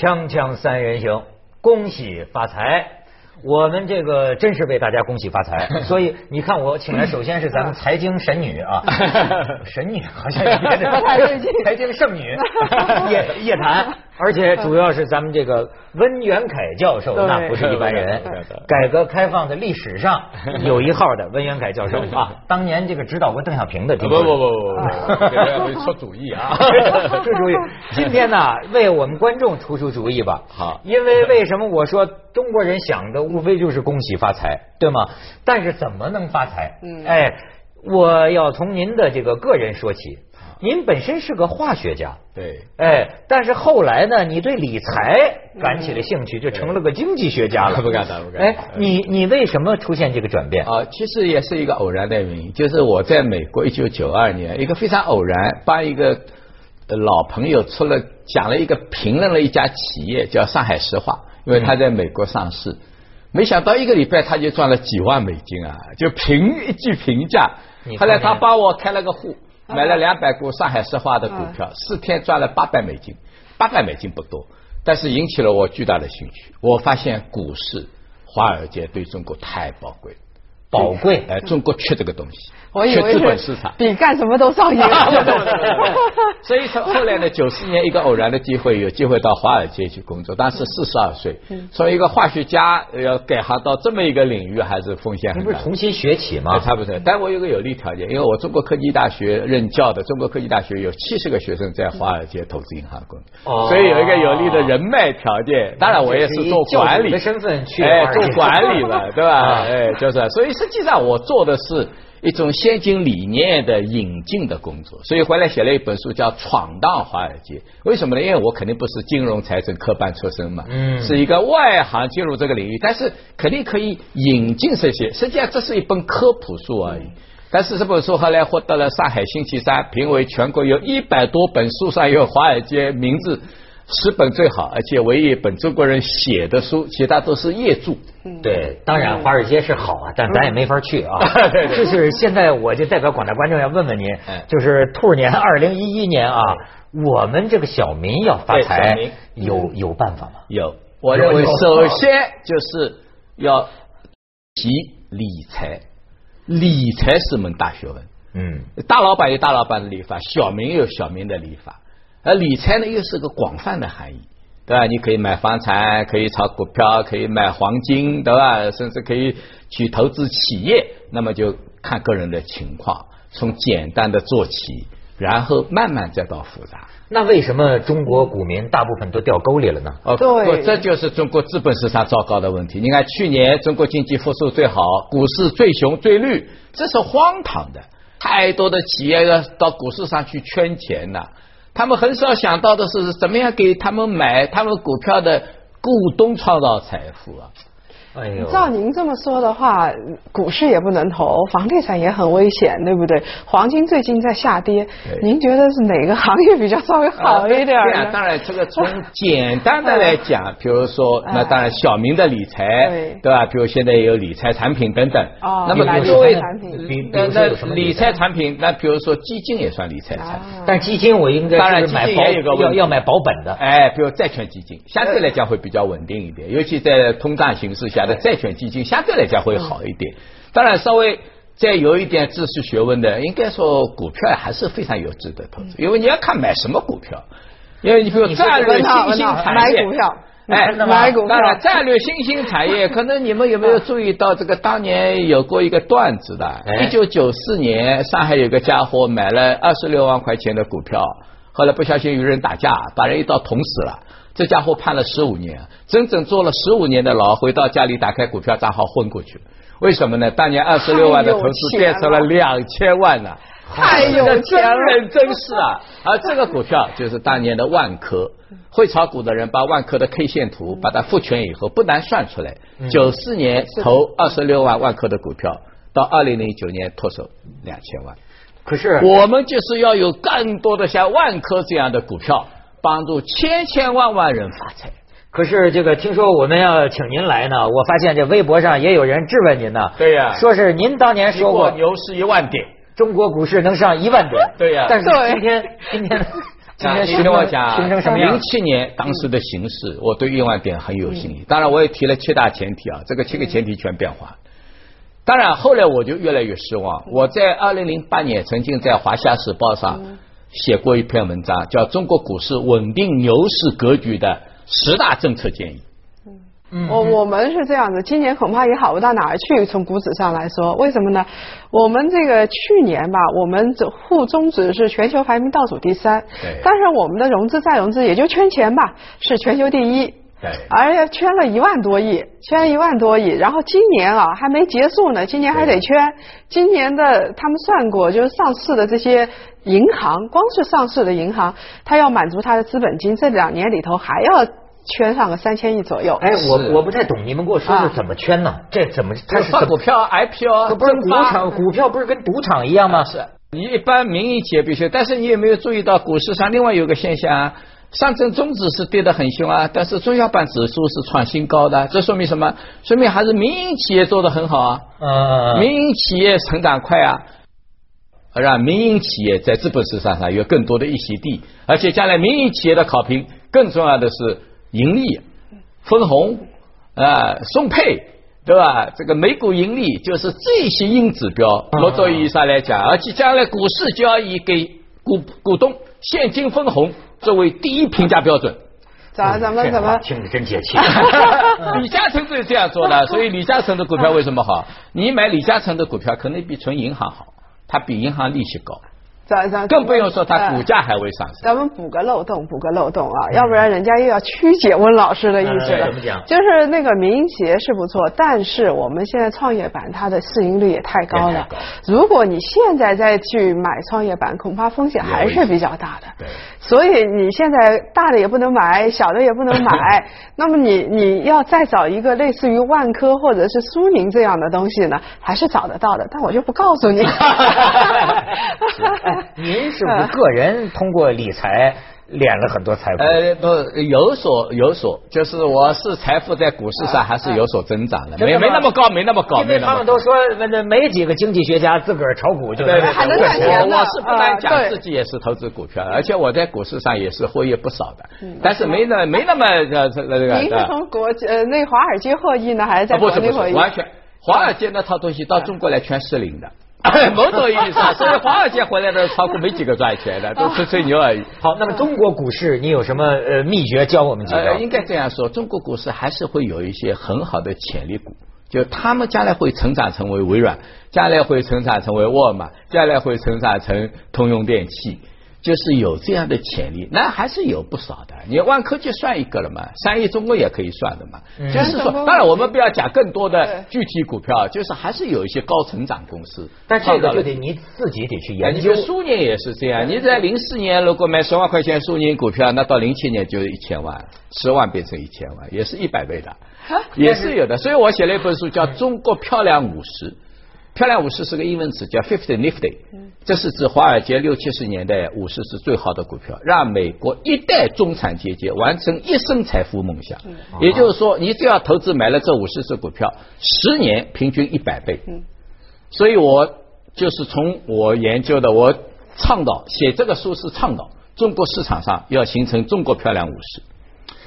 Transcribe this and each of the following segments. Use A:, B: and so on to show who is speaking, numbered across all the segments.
A: 锵锵三人行，恭喜发财！我们这个真是为大家恭喜发财，所以你看我请来，首先是咱们财经神女啊，神女好像也别这 财经圣女叶叶檀，而且主要是咱们这个温元凯教授，那不是一般人，改革开放的历史上 有一号的温元凯教授啊，当年这个指导过邓小平的，
B: 不不不不不，出主意啊，
A: 出主意。今天呢，为我们观众出出主意吧，
B: 好，
A: 因为为什么我说中国人想的？无非就是恭喜发财，对吗？但是怎么能发财？嗯，哎，我要从您的这个个人说起。您本身是个化学家，
B: 对，
A: 哎，但是后来呢，你对理财感起了兴趣，就成了个经济学家了。
B: 不敢当，不敢。哎，
A: 你你为什么出现这个转变
B: 啊？其实也是一个偶然的原因，就是我在美国一九九二年，一个非常偶然，帮一个老朋友出了讲了一个评论了一家企业叫上海石化，因为他在美国上市。没想到一个礼拜他就赚了几万美金啊！就评一句评价，后来他帮我开了个户，买了两百股上海石化的股票，四天赚了八百美金。八百美金不多，但是引起了我巨大的兴趣。我发现股市、华尔街对中国太宝贵。
A: 宝贵，
B: 哎，中国缺这个东西，
C: 我以为
B: 缺资本市场，
C: 比干什么都上瘾。
B: 所以从 后来呢，九四年一个偶然的机会，有机会到华尔街去工作，当时四十二岁，从一个化学家要改行到这么一个领域，还是风险很
A: 大。不是重新学起吗？
B: 差不多。但我有个有利条件，因为我中国科技大学任教的，中国科技大学有七十个学生在华尔街投资银行工作，所以有一个有利的人脉条件。当然，我也是做管理
A: 的身份去，
B: 哎，做管理了，对吧？哎，就是，所以。实际上，我做的是一种先进理念的引进的工作，所以回来写了一本书，叫《闯荡华尔街》。为什么呢？因为我肯定不是金融财政科班出身嘛，嗯，是一个外行进入这个领域，但是肯定可以引进这些。实际上，这是一本科普书而已。但是这本书后来获得了上海星期三评为全国有一百多本书上有华尔街名字。十本最好，而且唯一一本中国人写的书，其他都是业著。
A: 对，当然华尔街是好啊，但咱也没法去啊。就是现在，我就代表广大观众要问问您，就是兔年二零一一年啊，我们这个小民要发财，有有办法吗？
B: 有，我认为首先就是要提理财，理财是门大学问。嗯，大老板有大老板的理法，小民有小民的理法。而理财呢，又是个广泛的含义，对吧？你可以买房产，可以炒股票，可以买黄金，对吧？甚至可以去投资企业。那么就看个人的情况，从简单的做起，然后慢慢再到复杂。
A: 那为什么中国股民大部分都掉沟里了呢？
C: 哦，对，
B: 这就是中国资本市场糟糕的问题。你看，去年中国经济复苏最好，股市最熊最绿，这是荒唐的。太多的企业要到股市上去圈钱了。他们很少想到的是，怎么样给他们买他们股票的股东创造财富啊？
C: 哎呦！照您这么说的话，股市也不能投，房地产也很危险，对不对？黄金最近在下跌，您觉得是哪个行业比较稍微好一点呢？
B: 当然，这个从简单的来讲，比如说，那当然小明的理财，对吧？比如现在有理财产品等等。
C: 哦。
B: 那么
C: 作为产品，
B: 那那理财产品，那比如说基金也算理财产品。
A: 但基金我应该
B: 当然买保有个
A: 要要买保本的。
B: 哎，比如债券基金，相对来讲会比较稳定一点，尤其在通胀形势下。的债券基金相对来讲会好一点，当然稍微再有一点知识学问的，应该说股票还是非常有值得投资，因为你要看买什么股票，因为你比如战略新兴产业，
C: 买股票，
B: 哎，
C: 买股票，
B: 当然战略新兴产业，可能你们有没有注意到这个当年有过一个段子的，一九九四年上海有个家伙买了二十六万块钱的股票，后来不小心与人打架，把人一刀捅死了。这家伙判了十五年，整整坐了十五年的牢，回到家里打开股票账号昏过去了。为什么呢？当年二十六万的投资变成了两千万呢？
C: 太有钱了，
B: 真人真事啊！而这个股票就是当年的万科，会炒股的人把万科的 K 线图把它复权以后，不难算出来。九四年投二十六万万科的股票，到二零零九年脱手两千万。
A: 可是
B: 我们就是要有更多的像万科这样的股票。帮助千千万万人发财。
A: 可是这个听说我们要请您来呢，我发现这微博上也有人质问您呢。
B: 对呀，
A: 说是您当年说过
B: 牛市一万点，
A: 中国股市能上一万点。
B: 对呀，
A: 但是今天今天 今天
B: 听我讲，
A: 形成什么样
B: 零？七年当时的形势，我对一万点很有信心。当然，我也提了七大前提啊，这个七个前提全变化。当然，后来我就越来越失望。我在二零零八年曾经在《华夏时报》上写过一篇文章，叫《中国股市稳定牛市格局的十大政策建议》。
A: 嗯
C: 我我们是这样的，今年恐怕也好不到哪儿去。从股指上来说，为什么呢？我们这个去年吧，我们这沪综指是全球排名倒数第三
B: 对，
C: 但是我们的融资再融资也就圈钱吧，是全球第一。
B: 对
C: 而且圈了一万多亿，圈一万多亿，然后今年啊还没结束呢，今年还得圈。今年的他们算过，就是上市的这些银行，光是上市的银行，它要满足它的资本金，这两年里头还要圈上个三千亿左右。
A: 哎，我我不太懂，你们给我说说
C: 啊
A: 怎么圈呢？这怎么
B: 它
A: 这是怎么？
B: 股票、IPO，
A: 这不是股
B: 增发
A: 场，股票不是跟赌场一样吗？
B: 是你一般民营企业必须，但是你有没有注意到股市上另外有个现象啊？上证综指是跌得很凶啊，但是中小板指数是创新高的，这说明什么？说明还是民营企业做得很好啊，
A: 嗯，
B: 民营企业成长快啊，让民营企业在资本市场上有更多的一席地，而且将来民营企业的考评，更重要的是盈利、分红啊、送配。对吧？这个每股盈利就是这些硬指标，
A: 嗯
B: 某种意义上来讲，而且将来股市交易给股股东现金分红作为第一评价标准。
C: 咱咱们
A: 这
C: 怎么
A: 话听着真解气。
B: 李嘉诚就是这样做的，所以李嘉诚的股票为什么好？你买李嘉诚的股票可能比存银行好，它比银行利息高，
C: 咱咱
B: 更不用说它股
C: 呃
B: 价还会上升。
C: 咱们补个漏洞，补个漏洞啊，要不然人家又要曲解温老师的意思了。
A: 嗯怎么讲
C: 就是那个民营企业是不错，但是我们现在创业板它的市盈率也太高了。如果你现在再去买创业板，恐怕风险还是比较大的。
B: 对
C: 所以你现在大的也不能买，小的也不能买。那么你你要再找一个类似于万科或者是苏宁这样的东西呢，还是找得到的，但我就不告诉你。
A: 哎，您是不是个人通过理财敛了很多财富？
B: 呃，不，有所有所，就是我是财富在股市上还是有所增长的，没没那么高，没那么高，
A: 因为
B: 没那么高。
A: 他们都说，那那没几个经济学家自个儿炒股就
B: 对对
C: 还能，赚钱呢
B: 我我是不单讲自己也是投资股票，而且我在股市上也是获益不少的，但是没那没那么呃这这个。
C: 您是从国呃那华尔街获益呢，还是在
B: 啊，不是不是，
C: 国内获益？
B: 完全华尔街那套东西到中国来全失灵的。某种意义上，所以华尔街回来的炒股没几个赚钱的，都吹吹牛而已。
A: 好，那么中国股市你有什么呃秘诀教我们几
B: 呃，应该这样说，中国股市还是会有一些很好的潜力股，就他们将来会成长成为微软，将来会成长成为沃尔玛，将来会成长成通用电气，就是有这样的潜力，那还是有不少的。你万科就算一个了嘛，三亿中国也可以算的嘛。
A: 嗯
B: 就是说，当然我们不要讲更多的具体股票，就是还是有一些高成长公司。
A: 但这个就得你自己得去研究
B: 哎你说。苏宁也是这样，你在零四年如果买十万块钱苏宁股票，那到零七年就一千万，十万变成一千万，也是一百倍的，也是有的。所以我写了一本书叫《中国漂亮五十》，漂亮五十是个英文词，叫 Fifty Nifty，这是指华尔街六七十年代五十是最好的股票，让美国一代中产阶级完成一生财富梦想。也就是说，你只要投资买了这五十只股票，十年平均一百倍。所以我就是从我研究的，我倡导写这个书是倡导中国市场上要形成中国漂亮五十，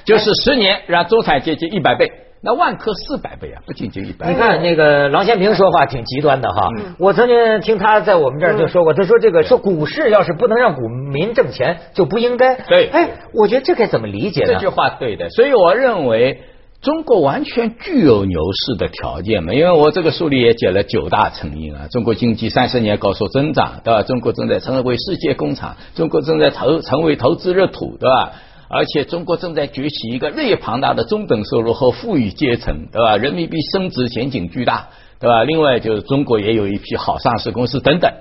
B: 就是十年让中产阶级一百倍，那万科四百倍啊，不仅仅一百倍。
A: 你看那个郎咸平说话挺极端的哈，我曾经听他在我们这儿就说过，他说这个说股市要是不能让股民挣钱，就不应该。
B: 对
A: 哎，我觉得这该怎么理解呢
B: 这句？话对的，所以我认为中国完全具有牛市的条件嘛。因为我这个书里也解了九大成因啊，中国经济三十年高速增长，对吧？中国正在成为世界工厂，中国正在投成为投资热土，对吧？而且中国正在崛起一个日益庞大的中等收入和富裕阶层，对吧？人民币升值前景巨大，对吧？另外就是中国也有一批好上市公司等等。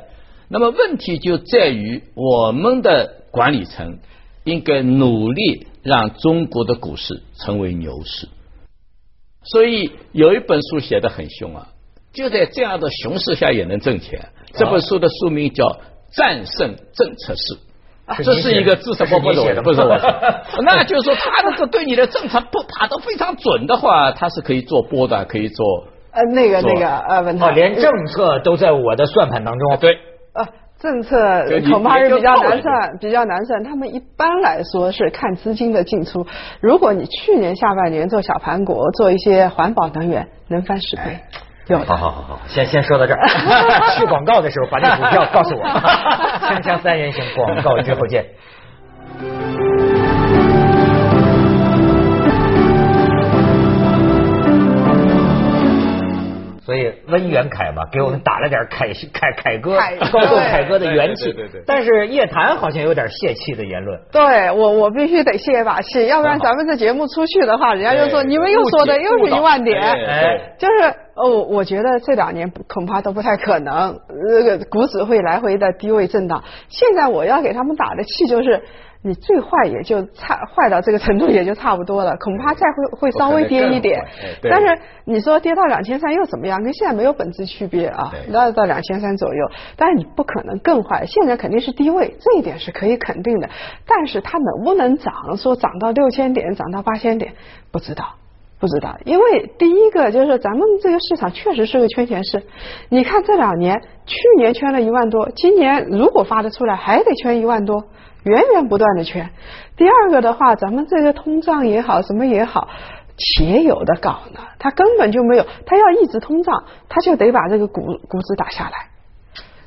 B: 那么问题就在于我们的管理层应该努力让中国的股市成为牛市。所以有一本书写的很凶啊，就在这样的熊市下也能挣钱。这本书的书名叫《战胜政策市》。这是一个自什么不写的，不是我。那就是说，他那个对你的政策不打得非常准的话，他是可以做波段，可以做
C: 呃，那个那个呃，文
A: 哦，
C: 涛，
A: 连政策都在我的算盘当中。
B: 对。
C: 呃，政策恐怕是比较难算，比较难算。他们一般来说是看资金的进出。如果你去年下半年做小盘股，做一些环保能源，能翻十倍。有
A: 好好好好，先先说到这儿。去广告的时候把那股票告诉我。锵锵三人行，广告之后见。所以温元凯嘛，给我们打了点凯凯凯歌
C: 凯，
A: 高奏凯歌的元气
B: 对对对对对。
A: 但是叶檀好像有点泄气的言论。
C: 对我，我必须得泄一把气，要不然咱们这节目出去的话，人家就说你们又说的又是一万点。
A: 哎，
C: 就是哦，我觉得这两年恐怕都不太可能，那个股指会来回的低位震荡。现在我要给他们打的气就是，你最坏也就差坏到这个程度也就差不多了，恐怕再会会稍微跌一点但是你说跌到两千三又怎么样？跟现在没有本质区别啊，那到两千三左右，但是你不可能更坏，现在肯定是低位，这一点是可以肯定的。但是它能不能涨？说涨到六千点，涨到八千点，不知道。不知道，因为第一个就是咱们这个市场确实是个圈钱市。你看这两年，去年圈了一万多，今年如果发得出来，还得圈一万多，源源不断的圈。第二个的话，咱们这个通胀也好，什么也好，且有的搞呢，他根本就没有，他要一直通胀，他就得把这个股股指打下来。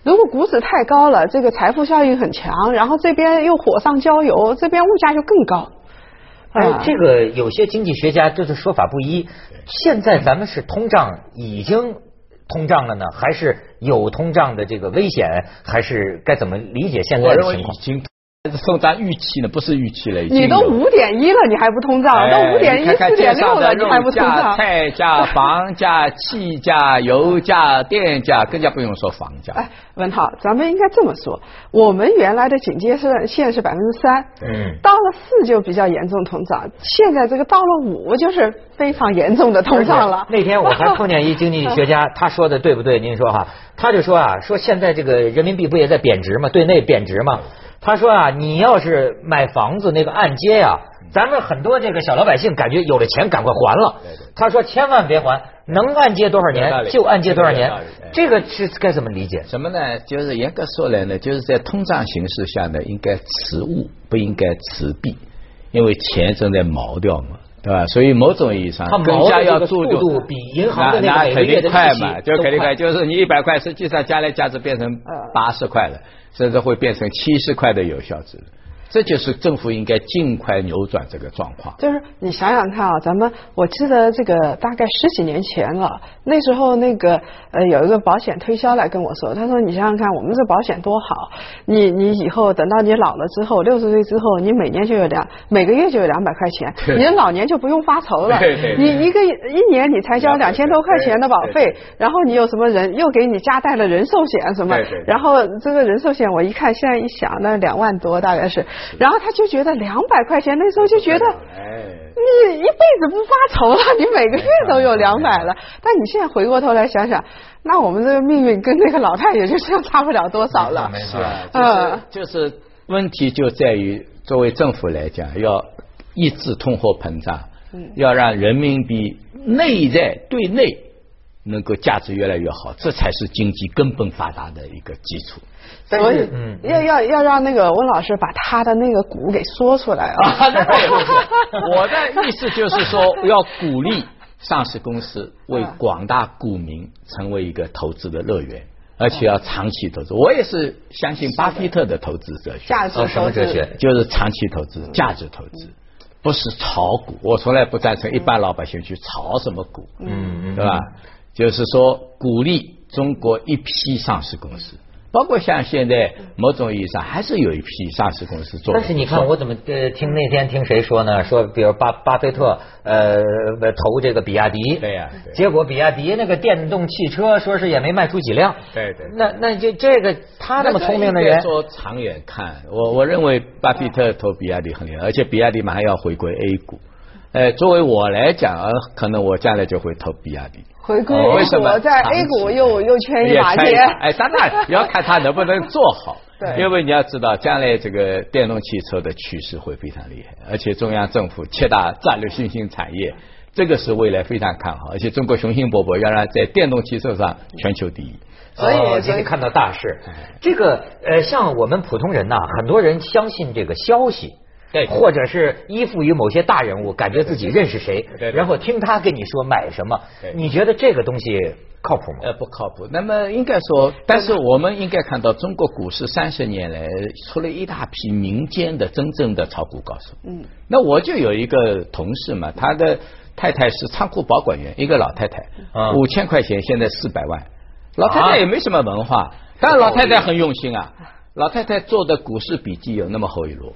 C: 如果股指太高了，这个财富效应很强，然后这边又火上浇油，这边物价就更高。
A: 哎
C: 啊，
A: 这个有些经济学家就是说法不一。现在咱们是通胀已经通胀了呢，还是有通胀的这个危险？还是该怎么理解现在的情况？
B: 已经通胀预期呢，不是预期了，已经
C: 你都五点一了，你还不通胀？
B: 哎
C: 都五点一、
B: 你看看
C: 四点六了，你还不通、胀？
B: 菜价、房价、气价、油价、电价，更加不用说房价。
C: 哎，文涛，咱们应该这么说：我们原来的警戒线线是百分之三，
A: 嗯
C: 到了四就比较严重通胀，现在这个到了五就是非常严重的通胀了。
A: 那天我还碰见一经济学家，他说的对不对？您说哈，他就说啊，说现在这个人民币不也在贬值吗？对内贬值吗？他说啊，你要是买房子那个按揭呀、咱们很多这个小老百姓感觉有了钱赶快还了。他说千万别还，能按揭多少年就按揭多少年。这个是该怎么理解？
B: 什么呢？就是严格说来呢，就是在通胀形势下呢，应该持物，不应该持币，因为钱正在毛掉嘛，对吧？所以某种意义上
A: 它毛
B: 更加要注重
A: 比银行的那个
B: 肯定快嘛，就肯定快，就是你一百块，实际上加来价值变成
C: 呃
B: 八十块了，甚至会变成七十块的有效值。这就是政府应该尽快扭转这个状况。
C: 就是你想想看啊，咱们我记得这个大概十几年前了，那时候那个呃有一个保险推销来跟我说，他说你想想看，我们这保险多好，你你以后等到你老了之后，六十岁之后，你每年就有两每个月就有两百块钱，你的老年就不用发愁了。
B: 对对对
C: 你一个一年你才交两千多块钱的保费然后你有什么人又给你加带了人寿险什么然后这个人寿险我一看现在一想，那两万多大概是，然后他就觉得两百块钱，那时候就觉得。
B: 哎，
C: 你一辈子不发愁了，你每个月都有两百了。但你现在回过头来想想，那我们这个命运跟那个老太爷就这样差不了多少了。
A: 没 错
B: 是啊，
C: 嗯
B: 就是就是问题就在于，作为政府来讲，要抑制通货膨胀，
C: 嗯
B: 要让人民币内在对内能够价值越来越好，这才是经济根本发达的一个基础。
C: 所以
A: 嗯
C: 要要要让那个温老师把他的那个股给说出来啊。
B: 我的意思就是说，要鼓励上市公司为广大股民成为一个投资的乐园，而且要长期投资。我也是相信巴菲特的投资哲学，
C: 价值
A: 哦什么
C: 投资
A: 哲学
B: 就是长期投资、价值投资，不是炒股。我从来不赞成一般老百姓去炒什么股，
A: 嗯嗯
B: 对吧？就是说，鼓励中国一批上市公司。包括像现在某种意义上还是有一批上市公司做
A: 但是你看，我怎么呃听那天听谁说呢？说比如巴巴菲特呃投这个比亚迪，
B: 对呀对
A: 结果比亚迪那个电动汽车说是也没卖出几辆，
B: 对对
A: 那那就这个他那么聪明的人，
B: 说长远看，我我认为巴菲特投比亚迪很厉害，而且比亚迪马上要回归 A 股。呃，作为我来讲，呃，可能我将来就会投比亚迪。
C: 回归
B: 为什么
C: 股，在 A 股又又圈一
B: 也
C: 马钱。
B: 哎，当然也要看他能不能做好。
C: 对
B: 因为你要知道，将来这个电动汽车的趋势会非常厉害，而且中央政府七大战略新兴产业，这个是未来非常看好，而且中国雄心勃勃，要让在电动汽车上全球第一。
C: 所以
A: 哦今天看到大事，这个呃，像我们普通人呐，很多人相信这个消息。
B: 对。
A: 或者是依附于某些大人物，感觉自己认识谁
B: 对，对
A: 然后听他跟你说买什么，你觉得这个东西靠谱吗？
B: 呃，不靠谱。那么应该说，但是我们应该看到，中国股市三十年来出了一大批民间的真正的炒股高手。
C: 嗯，
B: 那我就有一个同事嘛，他的太太是仓库保管员，一个老太太
A: 啊，
B: 五千块钱现在四百万，老太太也没什么文化，但老太太很用心啊。老太太做的股市笔记有那么厚一摞，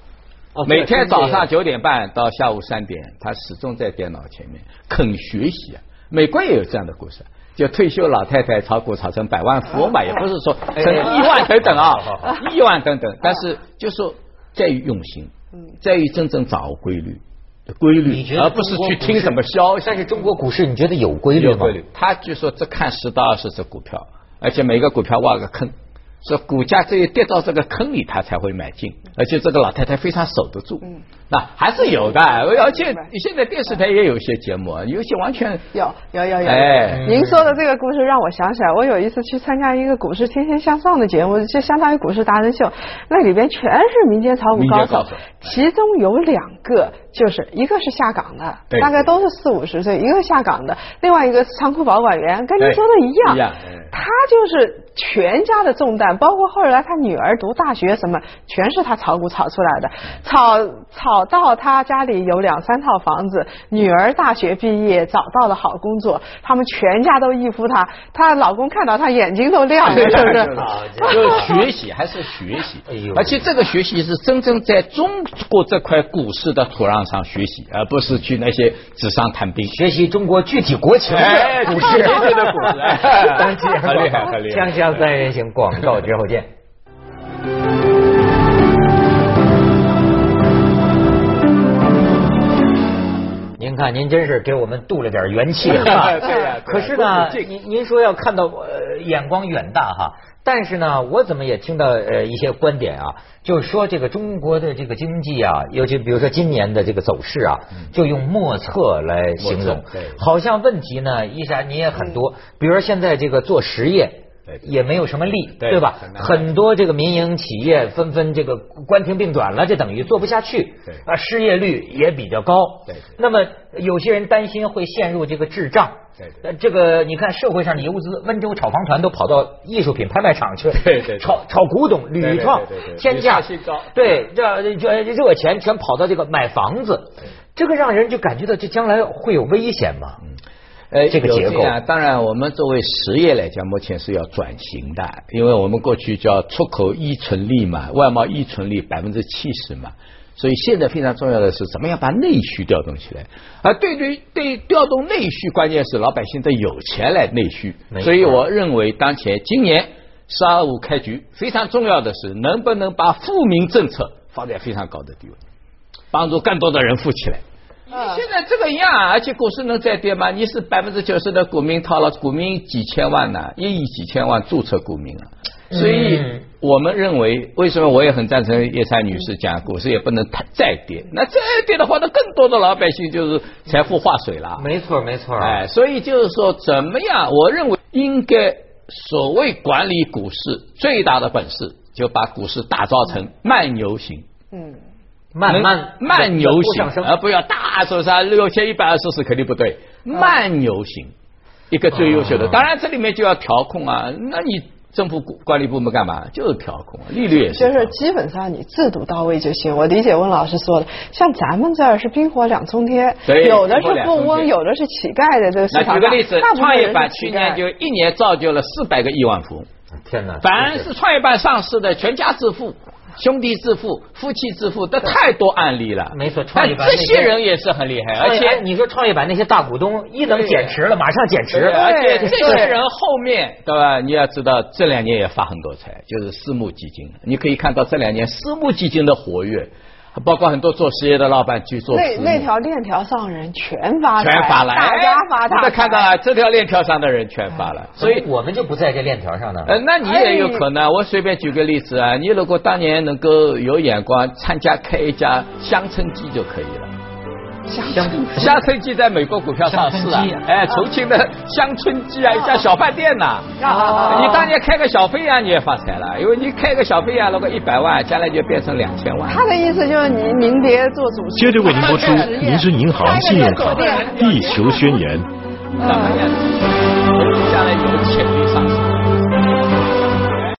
A: 哦
B: 每天早上
A: 就
B: 九点半到下午三点，他始终在电脑前面肯学习啊。美国也有这样的故事，就退休老太太炒股炒成百万富翁嘛，也不是说成亿万等等啊，亿万等等，但是就说在于用心，在于真正掌握规律。规律而不是去听什么消息。
A: 但是中国股市你觉得有规律吗？
B: 有规律。他就说这看十到二十只股票，而且每个股票挖个坑，说股价只有跌到这个坑里，他才会买进，而且这个老太太非常守得住。
C: 嗯。
B: 那还是有的，而且现在电视台也有一些节目啊，有些完全
C: 有有有有。
B: 哎。
C: 您说的这个故事让我想起来，我有一次去参加一个股市天天向上的节目，就相当于股市达人秀，那里边全是民间炒股高手其中有两个就是一个是下岗的，
B: 对。
C: 大概都是四五十岁，一个下岗的，另外一个是仓库保管员，跟您说的一样，
B: 一样嗯
C: 他就是全家的重担，包括后来他女儿读大学什么，全是他炒股炒出来的，炒炒到他家里有两三套房子，女儿大学毕业找到了好工作，他们全家都依附他，她老公看到他眼睛都亮了，是不是？
B: 就学习还是学习。
A: 哎呦，
B: 而且这个学习是真正在中国这块股市的土壤上学习，而不是去那些纸上谈兵。
A: 学习中国具体国情。
B: 哎
A: 的股市，当期
B: 很厉害很厉害
A: 锵锵三人行，广告之后见。您看，您真是给我们渡了点元气啊！可是呢，您您说要看到呃眼光远大哈，但是呢，我怎么也听到呃一些观点啊，就是说这个中国的这个经济啊，尤其比如说今年的这个走势啊，就用莫测来形容。好像问题呢，依然你也很多，比如说现在这个做实业。
B: 对
A: 也没有什么利，
B: 对
A: 对吧
B: 很？
A: 多这个民营企业纷纷这个关停并转了，这等于做不下去。
B: 对
A: 啊，失业率也比较高。那么有些人担心会陷入这个滞胀。呃这个你看社会上的游资，温州炒房团都跑到艺术品拍卖场去，
B: 对对对
A: 炒炒古董、
B: 对对
A: 铝创天价对，这这热钱全跑到这个买房子，这个让人就感觉到这将来会有危险嘛。
B: 呃，
A: 这个结构
B: 当然，我们作为实业来讲，目前是要转型的，因为我们过去叫出口依存率嘛，外贸依存率百分之七十嘛，所以现在非常重要的是怎么样把内需调动起来。而对对对，调动内需，关键是老百姓得有钱来内需所以我认为，当前今年“十二五”开局，非常重要的是能不能把富民政策放在非常高的地位，帮助更多的人富起来。现在这个样，而且股市能再跌吗？你是百分之九十的股民套了，股民几千万呢，一亿几千万注册股民啊。所以
A: 嗯
B: 我们认为，为什么我也很赞成叶珊女士讲，股市也不能太再跌。那再跌的话，那更多的老百姓就是财富化水了。
A: 没错，没错。
B: 哎，所以就是说，怎么样？我认为应该所谓管理股市最大的本事，就把股市打造成慢牛型。
C: 嗯，
A: 慢慢
B: 慢牛型而不要大手上六千一百二十四肯定不对，慢牛型一个最优秀的。
A: 哦
B: 当然这里面就要调控啊，那你政府管理部门干嘛？就是调控，啊利率也是。
C: 就是基本上你制度到位就行。我理解温老师说的，像咱们这儿是冰火两重天，
B: 对
C: 有的是富翁，有的是乞丐的这个市场那。
B: 举个例子创业板去年就一年造就了四百个亿万富翁，
A: 天哪！
B: 凡是创业板上市的，全家致富。兄弟致富、夫妻致富，这太多案例了。
A: 没错创业板
B: 这
A: 那些
B: 些人也是很厉害，而且
A: 你说创业板那些大股东一能减持了，马上减持
B: 对，。而且
C: 对
B: 这些人后面，对吧？你要知道，这两年也发很多财，就是私募基金。你可以看到这两年私募基金的活跃，包括很多做实业的老板去做
C: 那那条链条上人全发财，
B: 全发了，
C: 大家发大财。
B: 哎你都看到了，这条链条上的人全发了，所以。
A: 我们就不在这链条上呢。
B: 呃，那你也有可能。我随便举个例子啊，你如果当年能够有眼光，参加开一家乡村鸡就可以了。
A: 乡
B: 乡村鸡在美国股票上市啊，哎，重庆的乡村鸡啊，一家小饭店呐。你当年开个小飞呀，你也发财了，因为你开个小飞呀，如果一百万，将来就变成两千万。
C: 他的意思就是你您别做主持。
D: 接着为您播出 民生银行信用卡地球宣言。
B: 怎么样？